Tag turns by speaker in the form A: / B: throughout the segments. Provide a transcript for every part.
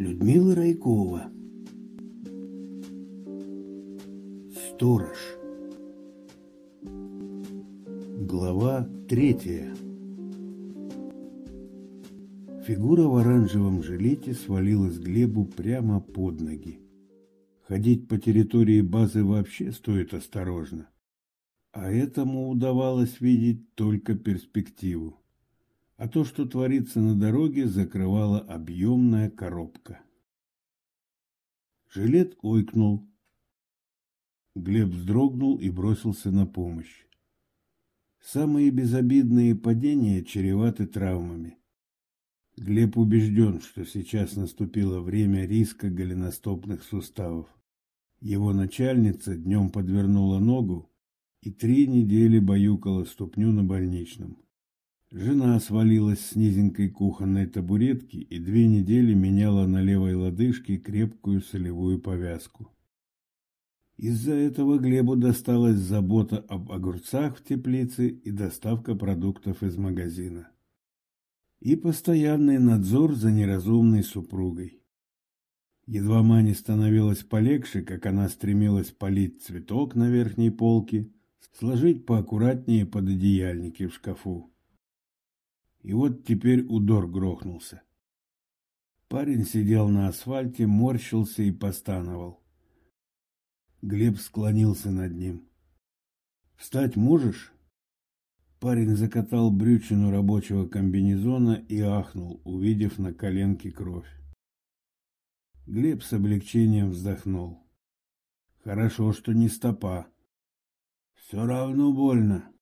A: Людмила Райкова Сторож Глава третья Фигура в оранжевом жилете свалилась Глебу прямо под ноги. Ходить по территории базы вообще стоит осторожно. А этому удавалось видеть только перспективу а то, что творится на дороге, закрывала объемная коробка. Жилет ойкнул. Глеб вздрогнул и бросился на помощь. Самые безобидные падения чреваты травмами. Глеб убежден, что сейчас наступило время риска голеностопных суставов. Его начальница днем подвернула ногу и три недели баюкала ступню на больничном. Жена свалилась с низенькой кухонной табуретки и две недели меняла на левой лодыжке крепкую солевую повязку. Из-за этого Глебу досталась забота об огурцах в теплице и доставка продуктов из магазина. И постоянный надзор за неразумной супругой. Едва Мане становилось полегче, как она стремилась полить цветок на верхней полке, сложить поаккуратнее пододеяльники в шкафу. И вот теперь удор грохнулся. Парень сидел на асфальте, морщился и постановал. Глеб склонился над ним. «Встать можешь?» Парень закатал брючину рабочего комбинезона и ахнул, увидев на коленке кровь. Глеб с облегчением вздохнул. «Хорошо, что не стопа. Все равно больно.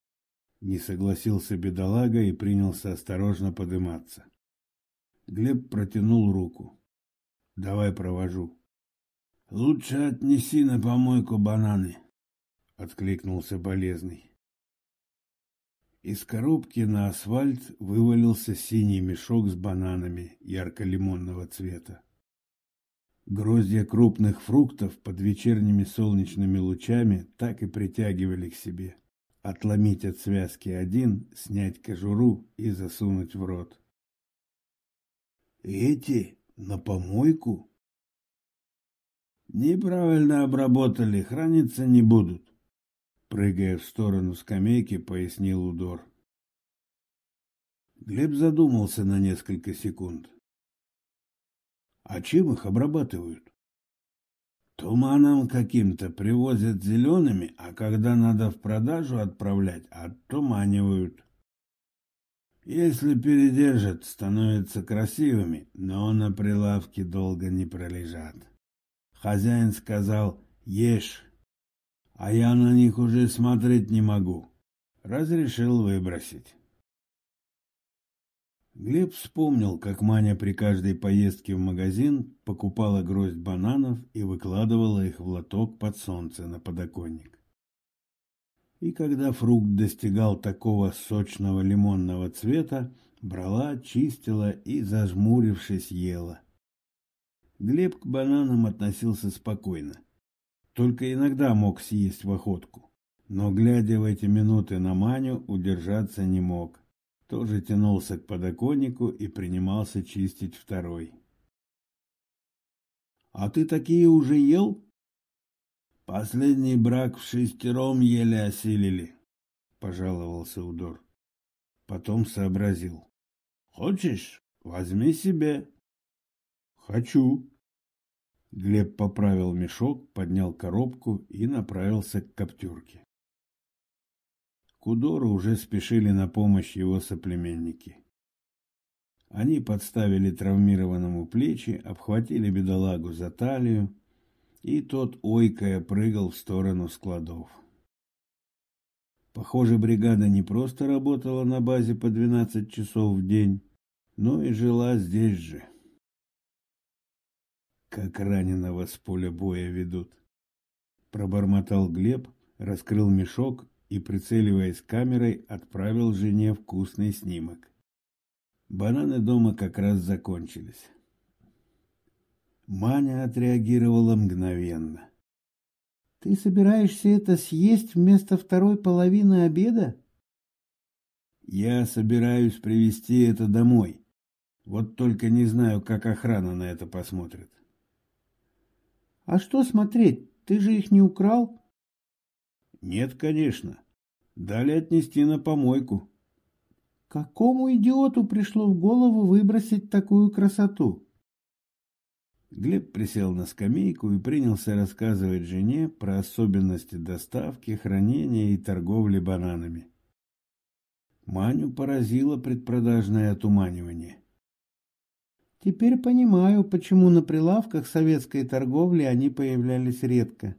A: Не согласился бедолага и принялся осторожно подниматься. Глеб протянул руку. «Давай провожу». «Лучше отнеси на помойку бананы», — откликнулся болезный. Из коробки на асфальт вывалился синий мешок с бананами ярко-лимонного цвета. Гроздья крупных фруктов под вечерними солнечными лучами так и притягивали к себе отломить от связки один, снять кожуру и засунуть в рот. Эти на помойку? Неправильно обработали, храниться не будут. Прыгая в сторону скамейки, пояснил Удор. Глеб задумался на несколько секунд. А чем их обрабатывают? Туманом каким-то привозят зелеными, а когда надо в продажу отправлять, оттуманивают. Если передержат, становятся красивыми, но на прилавке долго не пролежат. Хозяин сказал «Ешь», а я на них уже смотреть не могу. Разрешил выбросить. Глеб вспомнил, как Маня при каждой поездке в магазин покупала гроздь бананов и выкладывала их в лоток под солнце на подоконник. И когда фрукт достигал такого сочного лимонного цвета, брала, чистила и, зажмурившись, ела. Глеб к бананам относился спокойно. Только иногда мог съесть в охотку. Но, глядя в эти минуты на Маню, удержаться не мог тоже тянулся к подоконнику и принимался чистить второй. — А ты такие уже ел? — Последний брак в шестером еле осилили, — пожаловался Удор. Потом сообразил. — Хочешь, возьми себе. — Хочу. Глеб поправил мешок, поднял коробку и направился к коптерке. Кудору уже спешили на помощь его соплеменники. Они подставили травмированному плечи, обхватили бедолагу за талию, и тот, ойкая, прыгал в сторону складов. Похоже, бригада не просто работала на базе по 12 часов в день, но и жила здесь же. Как раненого с поля боя ведут. Пробормотал Глеб, раскрыл мешок и, прицеливаясь камерой, отправил жене вкусный снимок. Бананы дома как раз закончились. Маня отреагировала мгновенно. — Ты собираешься это съесть вместо второй половины обеда? — Я собираюсь привезти это домой. Вот только не знаю, как охрана на это посмотрит.
B: А что смотреть? Ты же их не украл?
A: Нет, конечно. Дали отнести на помойку.
B: Какому идиоту пришло в голову выбросить такую красоту?
A: Глеб присел на скамейку и принялся рассказывать жене про особенности доставки, хранения и торговли бананами. Маню поразило предпродажное отуманивание.
B: Теперь понимаю, почему на прилавках советской торговли они появлялись редко.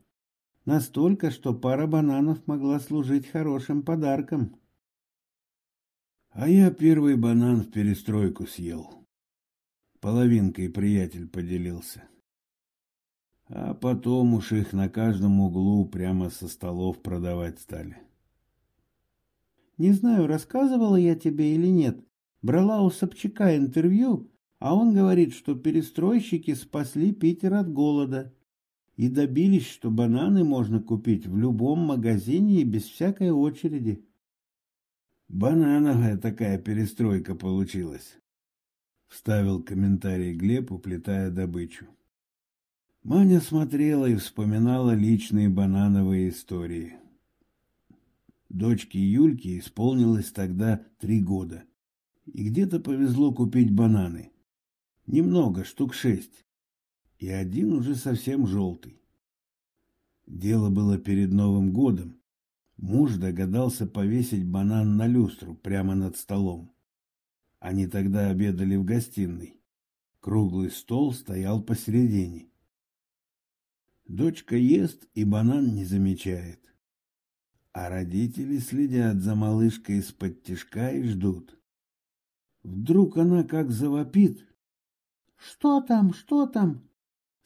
B: Настолько, что пара бананов могла служить хорошим подарком.
A: А я первый банан в перестройку съел. Половинкой приятель поделился. А потом уж их на каждом углу прямо со столов продавать стали.
B: Не знаю, рассказывала я тебе или нет. Брала у Собчака интервью, а он говорит, что перестройщики спасли Питер от голода и добились, что бананы можно купить в любом магазине и без всякой очереди.
A: Банановая такая перестройка получилась. Вставил комментарий Глеб, уплетая добычу. Маня смотрела и вспоминала личные банановые истории. Дочке Юльке исполнилось тогда три года. И где-то повезло купить бананы. Немного, штук шесть. И один уже совсем желтый. Дело было перед Новым годом. Муж догадался повесить банан на люстру прямо над столом. Они тогда обедали в гостиной. Круглый стол стоял посередине. Дочка ест и банан не замечает. А родители следят за малышкой из-под тишка и ждут. Вдруг она как завопит.
B: «Что там? Что там?»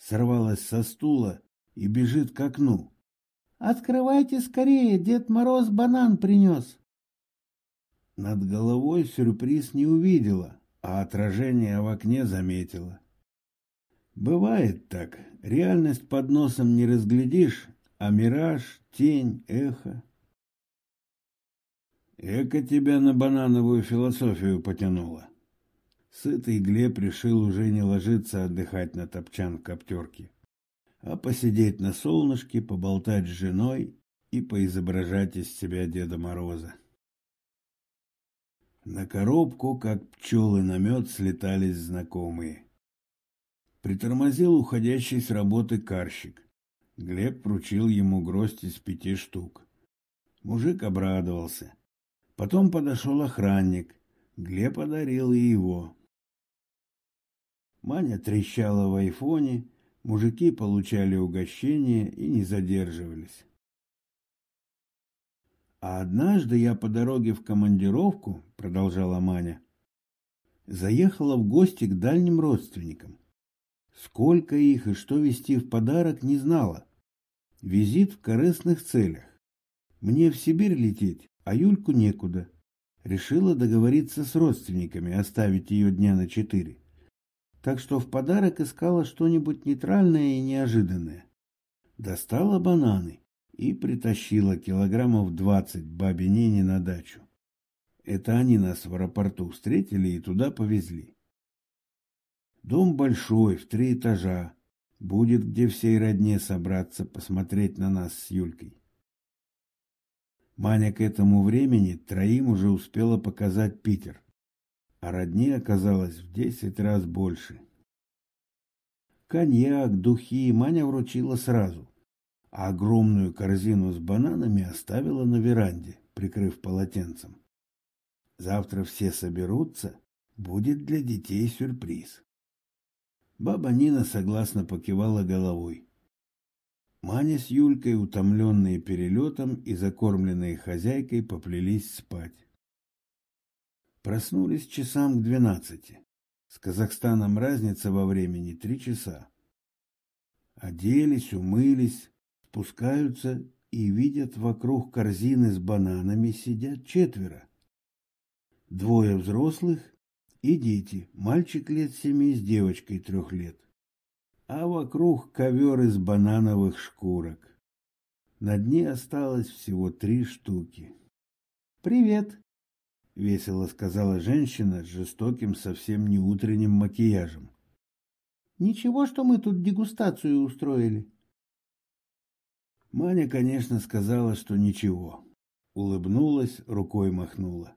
A: Сорвалась со стула и бежит к окну.
B: «Открывайте скорее, Дед Мороз банан принес!»
A: Над головой сюрприз не увидела, а отражение в окне заметила. Бывает так. Реальность под носом не разглядишь, а мираж, тень, эхо. Эко тебя на банановую философию потянуло. Сытый Глеб решил уже не ложиться отдыхать на топчан в коптерке, а посидеть на солнышке, поболтать с женой и поизображать из себя Деда Мороза. На коробку, как пчелы на мед, слетались знакомые. Притормозил уходящий с работы карщик. Глеб вручил ему гроздь из пяти штук. Мужик обрадовался. Потом подошел охранник. Глеб одарил и его. Маня трещала в айфоне, мужики получали угощения и не задерживались. А однажды я по дороге в командировку, продолжала Маня, заехала в гости к дальним родственникам. Сколько их и что вести в подарок не знала. Визит в корыстных целях. Мне в Сибирь лететь, а Юльку некуда. Решила договориться с родственниками, оставить ее дня на четыре. Так что в подарок искала что-нибудь нейтральное и неожиданное. Достала бананы и притащила килограммов двадцать бабе Нине на дачу. Это они нас в аэропорту встретили и туда повезли. Дом большой, в три этажа. Будет где всей родне собраться, посмотреть на нас с Юлькой. Маня к этому времени троим уже успела показать Питер, а родне оказалось в десять раз больше. Коньяк, духи Маня вручила сразу а огромную корзину с бананами оставила на веранде, прикрыв полотенцем. Завтра все соберутся, будет для детей сюрприз. Баба Нина согласно покивала головой. Маня с Юлькой, утомленные перелетом и закормленные хозяйкой, поплелись спать. Проснулись часам к двенадцати. С Казахстаном разница во времени три часа. Оделись, умылись, спускаются и видят вокруг корзины с бананами сидят четверо. Двое взрослых и дети, мальчик лет семи с девочкой трех лет. А вокруг ковер из банановых шкурок. На дне осталось всего три штуки.
B: «Привет!»
A: — весело сказала женщина с жестоким, совсем не утренним макияжем.
B: «Ничего, что мы тут дегустацию устроили».
A: Маня, конечно, сказала, что ничего. Улыбнулась, рукой махнула.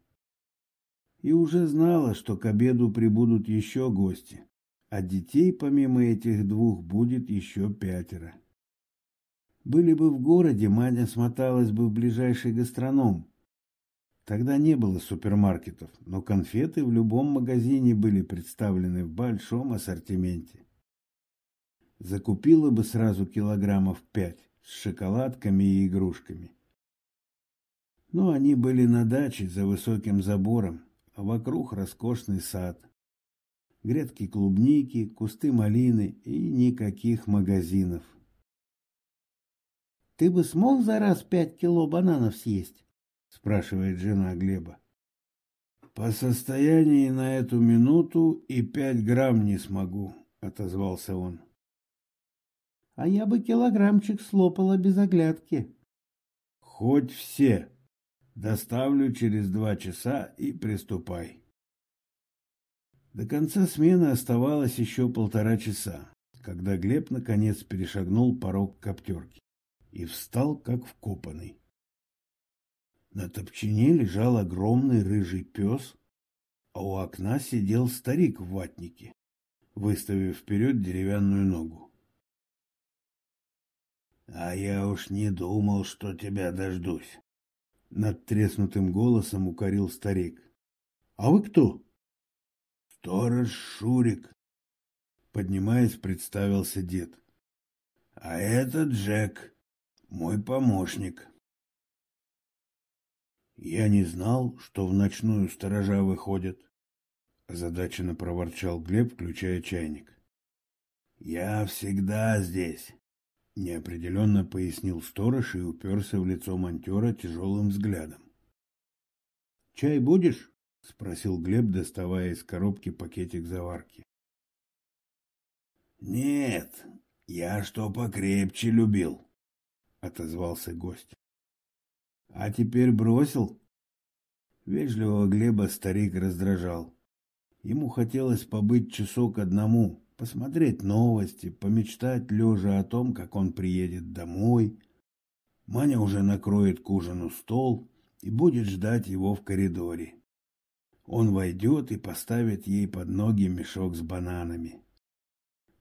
A: И уже знала, что к обеду прибудут еще гости, а детей помимо этих двух будет еще пятеро. Были бы в городе, Маня смоталась бы в ближайший гастроном, Тогда не было супермаркетов, но конфеты в любом магазине были представлены в большом ассортименте. Закупила бы сразу килограммов пять с шоколадками и игрушками. Но они были на даче за высоким забором, а вокруг роскошный сад. Грядки клубники, кусты малины и никаких магазинов.
B: «Ты бы смог за раз пять кило бананов съесть?»
A: Спрашивает жена Глеба. По состоянию на эту минуту и пять грамм не смогу, отозвался он.
B: А я бы килограммчик слопала без оглядки.
A: Хоть все. Доставлю через два часа и приступай. До конца смены оставалось еще полтора часа, когда Глеб наконец перешагнул порог коптерки и встал как вкопанный. На топчине лежал огромный рыжий пес, а у окна сидел старик в ватнике, выставив вперед деревянную ногу. — А я уж не думал, что тебя дождусь. Над треснутым голосом укорил старик. — А вы кто? — Сторож Шурик. Поднимаясь, представился дед. — А это Джек, мой помощник. — я не знал, что в ночную сторожа выходят. Озадаченно проворчал Глеб, включая чайник. Я всегда здесь, неопределенно пояснил сторож и уперся в лицо монтера тяжелым взглядом. Чай будешь? спросил Глеб, доставая из коробки пакетик заварки. Нет, я что покрепче любил, отозвался гость. А теперь бросил? Вежливого Глеба старик раздражал. Ему хотелось побыть часок одному, посмотреть новости, помечтать лежа о том, как он приедет домой. Маня уже накроет к ужину стол и будет ждать его в коридоре. Он войдет и поставит ей под ноги мешок с бананами.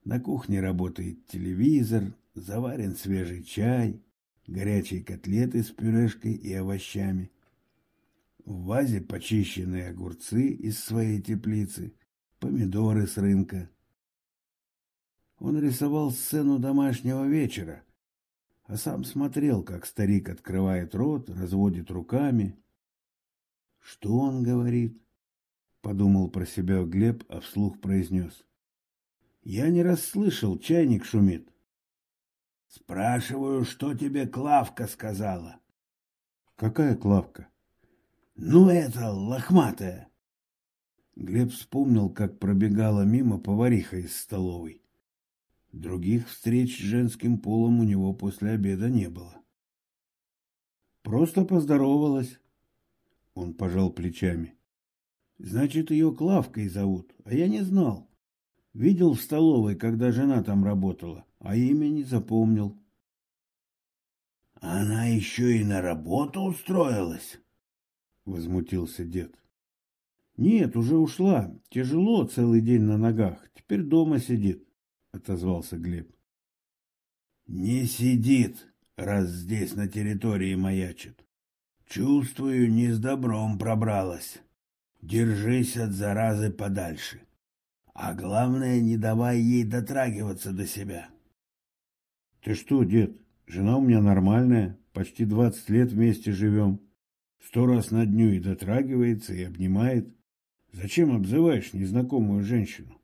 A: На кухне работает телевизор, заварен свежий чай, горячие котлеты с пюрешкой и овощами. В вазе почищенные огурцы из своей теплицы, помидоры с рынка. Он рисовал сцену домашнего вечера, а сам смотрел, как старик открывает рот, разводит руками. Что он говорит? Подумал про себя Глеб, а вслух произнес. Я не расслышал, чайник шумит. Спрашиваю, что тебе Клавка сказала. Какая Клавка? Ну, это лохматая. Глеб вспомнил, как пробегала мимо повариха из столовой. Других встреч с женским полом у него после обеда не было. Просто поздоровалась. Он пожал плечами. Значит, ее Клавкой зовут, а я не знал. Видел в столовой, когда жена там работала а имя не запомнил. Она еще и на работу устроилась? Возмутился дед. Нет, уже ушла. Тяжело целый день на ногах. Теперь дома сидит, отозвался Глеб. Не сидит, раз здесь на территории маячит. Чувствую, не с добром пробралась. Держись от заразы подальше. А главное, не давай ей дотрагиваться до себя. Ты что, дед, жена у меня нормальная, почти двадцать лет вместе живем. Сто раз на дню и дотрагивается, и обнимает. Зачем обзываешь незнакомую женщину?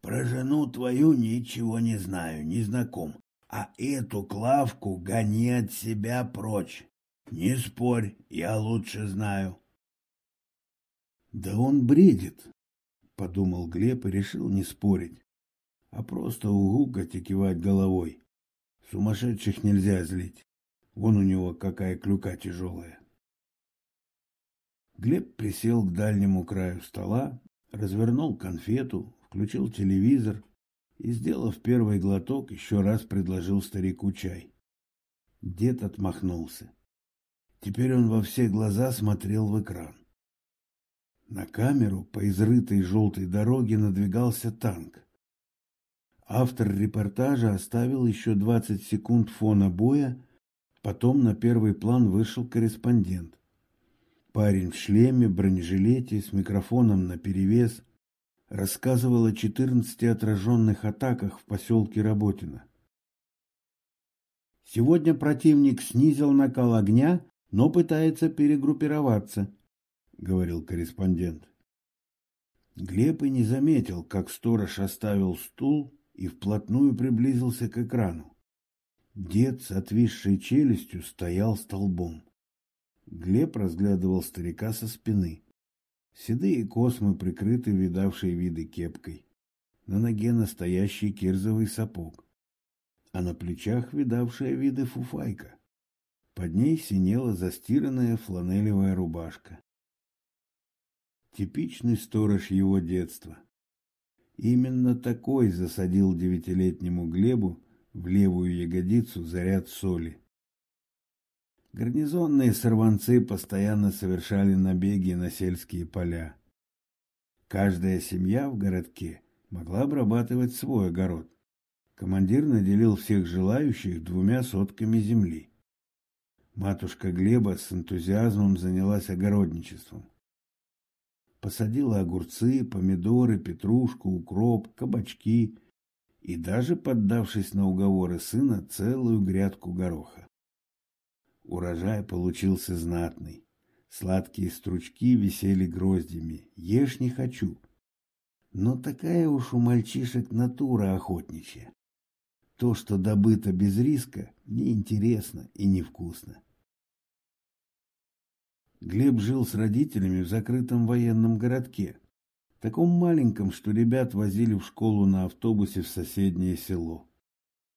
A: Про жену твою ничего не знаю, не знаком. А эту Клавку гони от себя прочь. Не спорь, я лучше знаю. Да он бредит, подумал Глеб и решил не спорить а просто угукать и кивать головой. Сумасшедших нельзя злить. Вон у него какая клюка тяжелая. Глеб присел к дальнему краю стола, развернул конфету, включил телевизор и, сделав первый глоток, еще раз предложил старику чай. Дед отмахнулся. Теперь он во все глаза смотрел в экран. На камеру по изрытой желтой дороге надвигался танк. Автор репортажа оставил еще 20 секунд фона боя, потом на первый план вышел корреспондент. Парень в шлеме, бронежилете, с микрофоном наперевес, рассказывал о 14 отраженных атаках в поселке Работино.
B: Сегодня противник снизил накал огня, но пытается перегруппироваться, говорил корреспондент.
A: Глеб и не заметил, как сторож оставил стул и вплотную приблизился к экрану. Дед с отвисшей челюстью стоял столбом. Глеб разглядывал старика со спины. Седые космы прикрыты видавшей виды кепкой. На ноге настоящий кирзовый сапог, а на плечах видавшая виды фуфайка. Под ней синела застиранная фланелевая рубашка. Типичный сторож его детства. Именно такой засадил девятилетнему Глебу в левую ягодицу заряд соли. Гарнизонные сорванцы постоянно совершали набеги на сельские поля. Каждая семья в городке могла обрабатывать свой огород. Командир наделил всех желающих двумя сотками земли. Матушка Глеба с энтузиазмом занялась огородничеством. Посадила огурцы, помидоры, петрушку, укроп, кабачки и даже, поддавшись на уговоры сына, целую грядку гороха. Урожай получился знатный. Сладкие стручки висели гроздями. Ешь не хочу. Но такая уж у мальчишек натура охотничья. То, что добыто без риска, неинтересно и невкусно. Глеб жил с родителями в закрытом военном городке, таком маленьком, что ребят возили в школу на автобусе в соседнее село.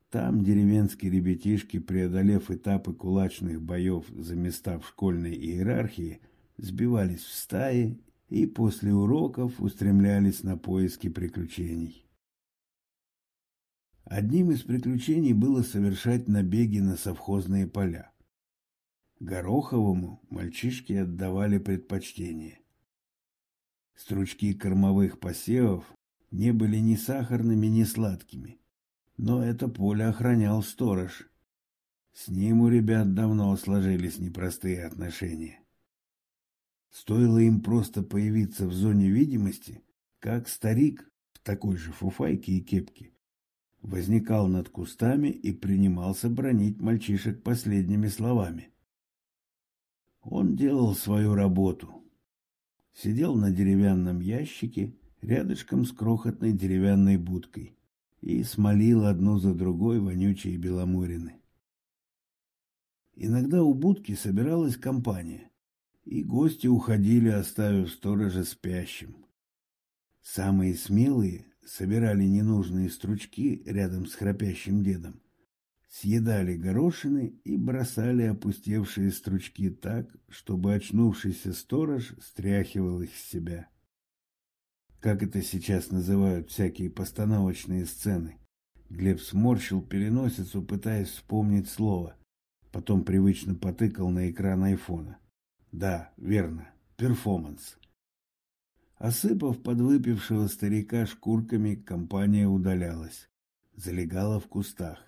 A: Там деревенские ребятишки, преодолев этапы кулачных боев за места в школьной иерархии, сбивались в стаи и после уроков устремлялись на поиски приключений. Одним из приключений было совершать набеги на совхозные поля. Гороховому мальчишки отдавали предпочтение. Стручки кормовых посевов не были ни сахарными, ни сладкими. Но это поле охранял сторож. С ним у ребят давно сложились непростые отношения. Стоило им просто появиться в зоне видимости, как старик в такой же фуфайке и кепке возникал над кустами и принимался бронить мальчишек последними словами. Он делал свою работу. Сидел на деревянном ящике рядышком с крохотной деревянной будкой и смолил одну за другой вонючие беломорины. Иногда у будки собиралась компания, и гости уходили, оставив сторожа спящим. Самые смелые собирали ненужные стручки рядом с храпящим дедом, съедали горошины и бросали опустевшие стручки так, чтобы очнувшийся сторож стряхивал их с себя как это сейчас называют всякие постановочные сцены. Глеб сморщил переносицу, пытаясь вспомнить слово. Потом привычно потыкал на экран айфона. Да, верно, перформанс. Осыпав подвыпившего старика шкурками, компания удалялась. Залегала в кустах.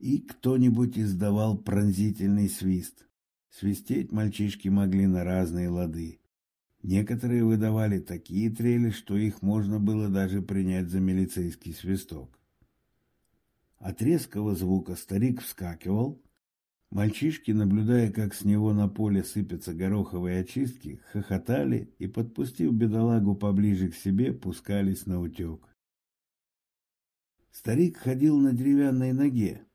A: И кто-нибудь издавал пронзительный свист. Свистеть мальчишки могли на разные лады. Некоторые выдавали такие трели, что их можно было даже принять за милицейский свисток. От резкого звука старик вскакивал. Мальчишки, наблюдая, как с него на поле сыпятся гороховые очистки, хохотали и, подпустив бедолагу поближе к себе, пускались на утек. Старик ходил на деревянной ноге,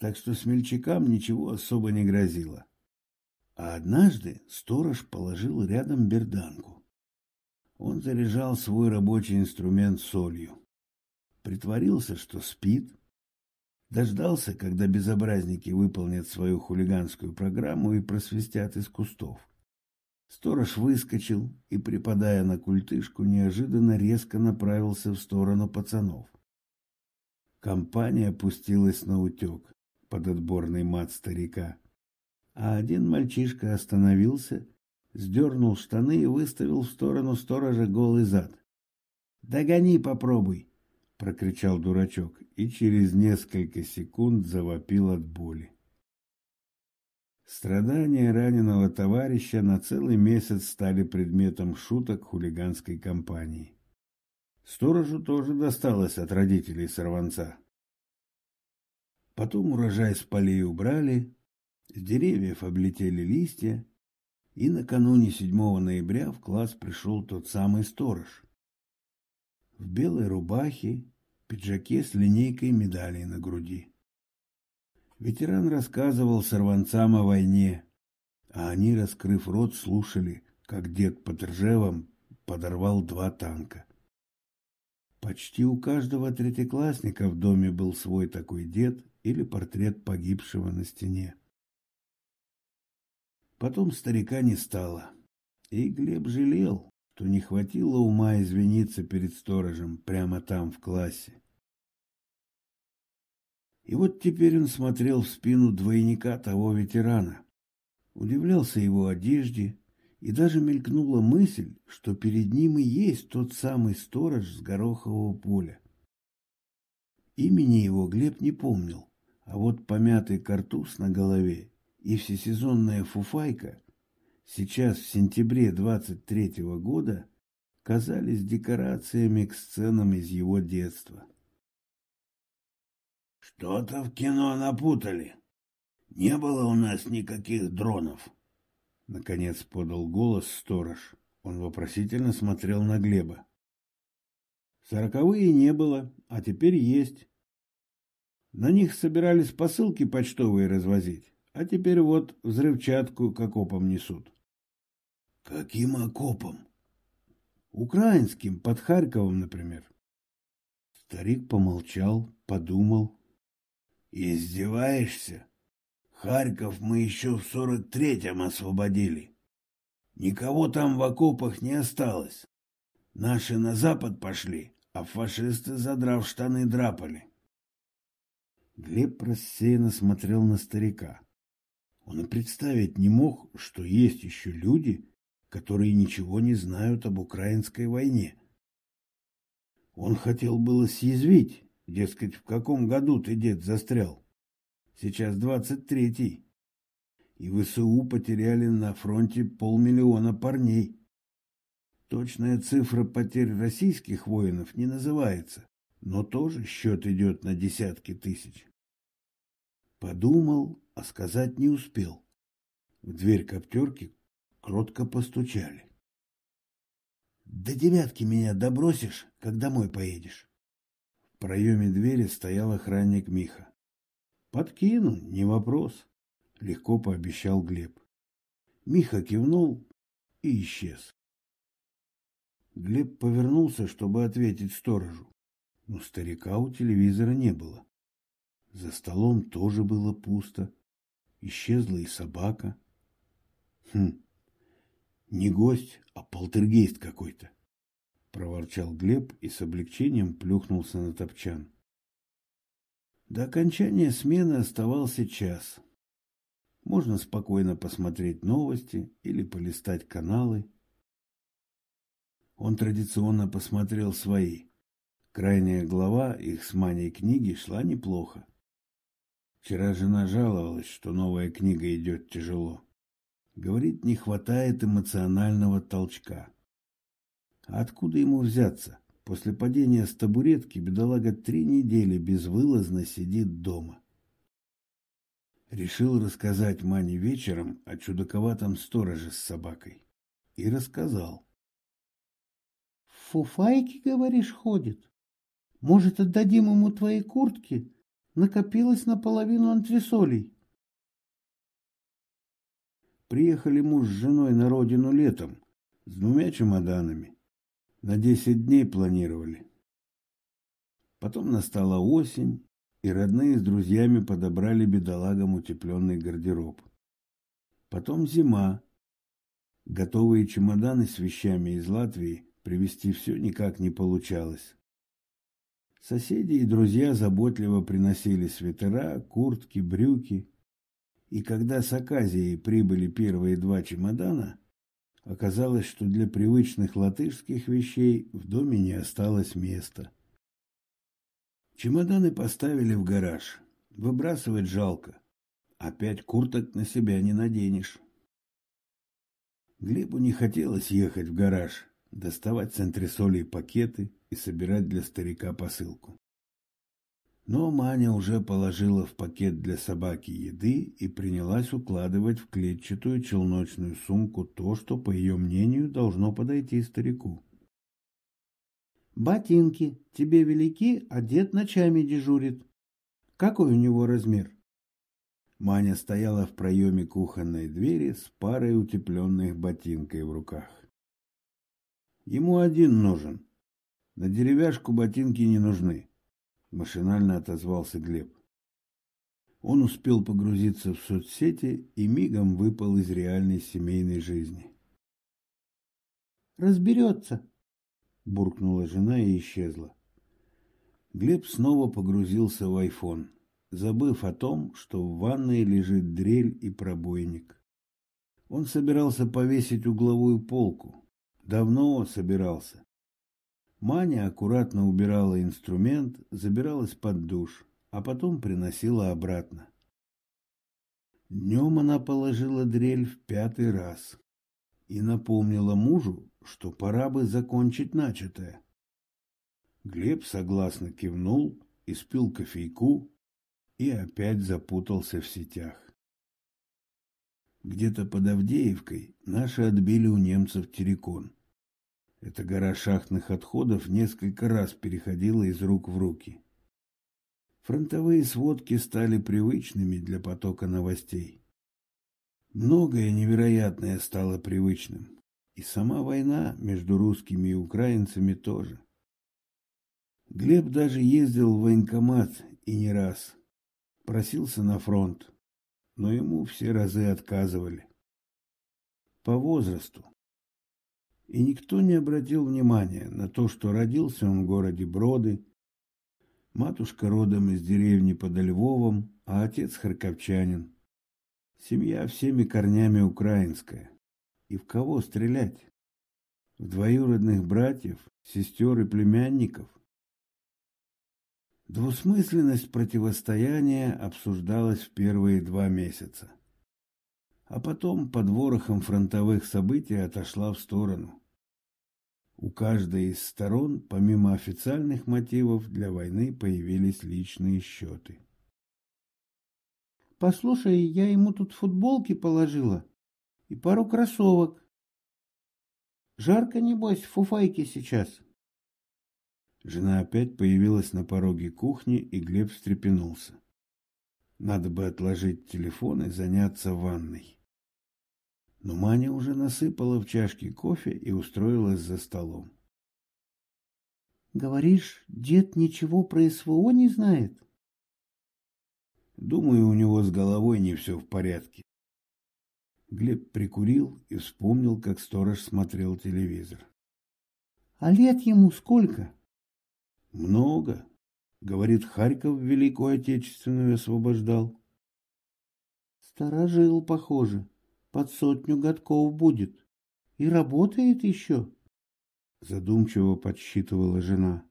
A: так что смельчакам ничего особо не грозило. А однажды сторож положил рядом берданку. Он заряжал свой рабочий инструмент солью. Притворился, что спит. Дождался, когда безобразники выполнят свою хулиганскую программу и просвистят из кустов. Сторож выскочил и, припадая на культышку, неожиданно резко направился в сторону пацанов. Компания опустилась на утек под отборный мат старика, а один мальчишка остановился, сдернул штаны и выставил в сторону сторожа голый зад. «Догони, попробуй!» — прокричал дурачок и через несколько секунд завопил от боли. Страдания раненого товарища на целый месяц стали предметом шуток хулиганской компании. Сторожу тоже досталось от родителей сорванца. Потом урожай с полей убрали, с деревьев облетели листья, и накануне 7 ноября в класс пришел тот самый сторож. В белой рубахе, пиджаке с линейкой медалей на груди. Ветеран рассказывал сорванцам о войне, а они, раскрыв рот, слушали, как дед под Ржевом подорвал два танка. Почти у каждого третьеклассника в доме был свой такой дед или портрет погибшего на стене. Потом старика не стало, и Глеб жалел, что не хватило ума извиниться перед сторожем прямо там, в классе. И вот теперь он смотрел в спину двойника того ветерана, удивлялся его одежде, и даже мелькнула мысль, что перед ним и есть тот самый сторож с Горохового поля. Имени его Глеб не помнил, а вот помятый картуз на голове и всесезонная фуфайка сейчас, в сентябре 23-го года, казались декорациями к сценам из его детства.
C: Что-то в кино напутали. Не было у нас никаких дронов.
A: Наконец подал голос сторож. Он вопросительно смотрел на Глеба. Сороковые не было, а теперь есть. На них собирались посылки почтовые развозить, а теперь вот взрывчатку к окопам несут.
C: Каким окопом?
A: Украинским, под Харьковом, например. Старик помолчал, подумал,
C: Издеваешься? Харьков мы еще в сорок третьем освободили. Никого там в окопах не осталось. Наши на запад пошли, а фашисты, задрав штаны, драпали.
A: Глеб рассеянно смотрел на старика. Он и представить не мог, что есть еще люди, которые ничего не знают об украинской войне. Он хотел было съязвить, Дескать, в каком году ты, дед, застрял? Сейчас двадцать третий. И ВСУ потеряли на фронте полмиллиона парней. Точная цифра потерь российских воинов не называется, но тоже счет идет на десятки тысяч. Подумал, а сказать не успел. В дверь коптерки кротко постучали. «До девятки меня добросишь, как домой поедешь?» В проеме двери стоял охранник Миха. «Подкину, не вопрос», — легко пообещал Глеб. Миха кивнул и исчез. Глеб повернулся, чтобы ответить сторожу, но старика у телевизора не было. За столом тоже было пусто. Исчезла и собака. Хм, не гость, а полтергейст какой-то. — проворчал Глеб и с облегчением плюхнулся на топчан. До окончания смены оставался час. Можно спокойно посмотреть новости или полистать каналы. Он традиционно посмотрел свои. Крайняя глава их с Маней книги шла неплохо. Вчера жена жаловалась, что новая книга идет тяжело. Говорит, не хватает эмоционального толчка. А откуда ему взяться? После падения с табуретки бедолага три недели безвылазно сидит дома. Решил рассказать Мане вечером о чудаковатом стороже с собакой. И рассказал.
B: «Фуфайки, говоришь, ходит? Может, отдадим ему твои куртки? Накопилось наполовину антресолей».
A: Приехали муж с женой на родину летом с двумя чемоданами. На десять дней планировали. Потом настала осень, и родные с друзьями подобрали бедолагам утепленный гардероб. Потом зима. Готовые чемоданы с вещами из Латвии привезти все никак не получалось. Соседи и друзья заботливо приносили свитера, куртки, брюки. И когда с Аказией прибыли первые два чемодана, оказалось, что для привычных латышских вещей в доме не осталось места. Чемоданы поставили в гараж. Выбрасывать жалко. Опять курток на себя не наденешь. Глебу не хотелось ехать в гараж, доставать с антресолей пакеты и собирать для старика посылку. Но Маня уже положила в пакет для собаки еды и принялась укладывать в клетчатую челночную сумку то, что, по ее мнению, должно подойти старику.
B: «Ботинки тебе велики, а дед ночами дежурит. Какой у него размер?»
A: Маня стояла в проеме кухонной двери с парой утепленных ботинкой в руках. Ему один нужен. На деревяшку ботинки не нужны, машинально отозвался Глеб. Он успел погрузиться в соцсети и мигом выпал из реальной семейной жизни.
B: «Разберется», —
A: буркнула жена и исчезла. Глеб снова погрузился в айфон забыв о том, что в ванной лежит дрель и пробойник. Он собирался повесить угловую полку. Давно собирался. Маня аккуратно убирала инструмент, забиралась под душ, а потом приносила обратно. Днем она положила дрель в пятый раз и напомнила мужу, что пора бы закончить начатое. Глеб согласно кивнул, испил кофейку и опять запутался в сетях. Где-то под Авдеевкой наши отбили у немцев Терекон. Эта гора шахтных отходов несколько раз переходила из рук в руки. Фронтовые сводки стали привычными для потока новостей. Многое невероятное стало привычным. И сама война между русскими и украинцами тоже. Глеб даже ездил в военкомат и не раз – Просился на фронт, но ему все разы отказывали. По возрасту. И никто не обратил внимания на то, что родился он в городе Броды, матушка родом из деревни под Львовом, а отец харьковчанин. Семья всеми корнями украинская. И в кого стрелять? В двоюродных братьев, сестер и племянников? Двусмысленность противостояния обсуждалась в первые два месяца. А потом под ворохом фронтовых событий отошла в сторону. У каждой из сторон, помимо официальных мотивов, для войны появились личные счеты.
B: «Послушай, я ему тут футболки положила и пару кроссовок. Жарко, небось, в фуфайке сейчас».
A: Жена опять появилась на пороге кухни, и Глеб встрепенулся. Надо бы отложить телефон и заняться ванной. Но Маня уже насыпала в чашки кофе и устроилась за столом.
B: «Говоришь, дед ничего про СВО не знает?»
A: «Думаю, у него с головой не все в порядке». Глеб прикурил и вспомнил, как сторож смотрел телевизор.
B: «А лет ему сколько?»
A: Много. Говорит, Харьков Великую Отечественную освобождал.
B: Старожил, похоже. Под сотню годков будет. И работает еще.
A: Задумчиво подсчитывала жена.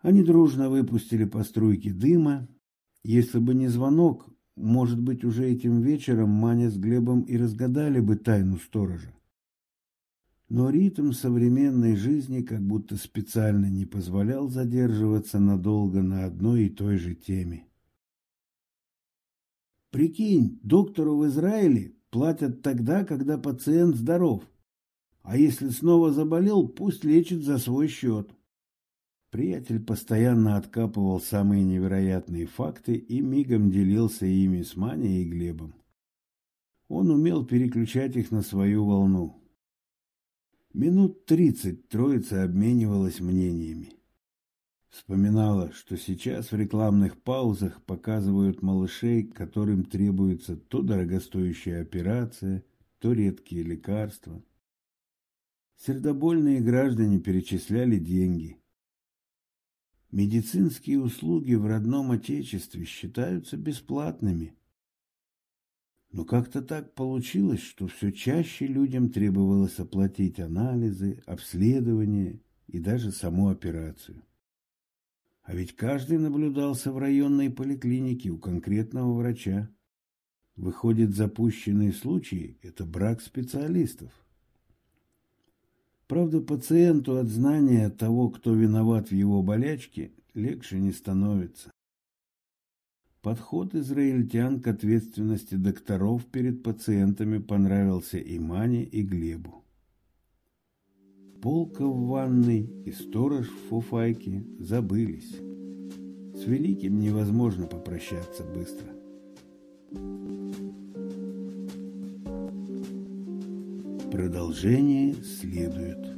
A: Они дружно выпустили по струйке дыма. Если бы не звонок, может быть, уже этим вечером Маня с Глебом и разгадали бы тайну сторожа но ритм современной жизни как будто специально не позволял задерживаться надолго на одной и той же теме. Прикинь, доктору в Израиле платят тогда, когда пациент здоров, а если снова заболел, пусть лечит за свой счет. Приятель постоянно откапывал самые невероятные факты и мигом делился ими с Маней и Глебом. Он умел переключать их на свою волну. Минут тридцать троица обменивалась мнениями. Вспоминала, что сейчас в рекламных паузах показывают малышей, которым требуется то дорогостоящая операция, то редкие лекарства. Сердобольные граждане перечисляли деньги. Медицинские услуги в родном отечестве считаются бесплатными. Но как-то так получилось, что все чаще людям требовалось оплатить анализы, обследования и даже саму операцию. А ведь каждый наблюдался в районной поликлинике у конкретного врача. Выходит, запущенные случаи – это брак специалистов. Правда, пациенту от знания того, кто виноват в его болячке, легче не становится. Подход израильтян к ответственности докторов перед пациентами понравился и Мане, и Глебу. Полка в ванной и сторож в фуфайке забылись. С великим невозможно попрощаться быстро. Продолжение следует.